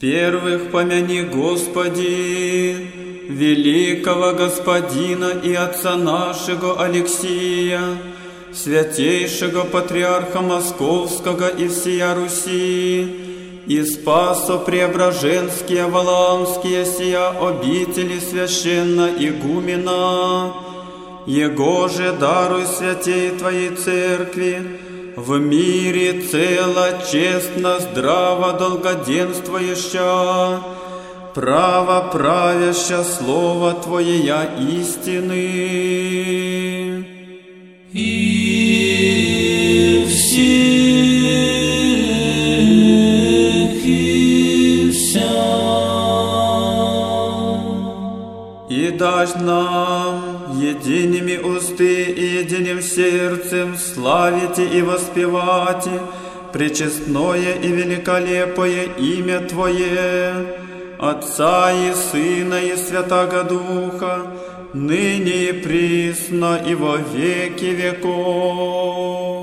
Первых помяни, Господи, великого Господина и Отца нашего Алексия, святейшего Патриарха Московского и всея Руси, и Спасо Преображенские Валаамские сия обители священно игумена, Его же даруй святей Твоей Церкви, в мире цело, честно, здраво, долгоденствующа, право правяща Слово Твое я истины. И всех и вся. И дашь нам едиными усты и единым сердцем славите и воспевате пречестное и великолепое имя Твое, Отца и Сына и Святаго Духа, ныне и присно и во веки веков.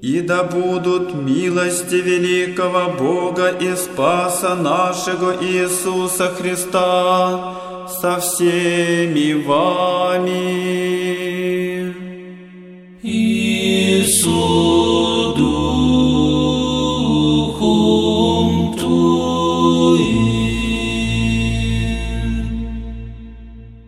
И да будут милости великого Бога и Спаса нашего Иисуса Христа со всеми вами. Иисус.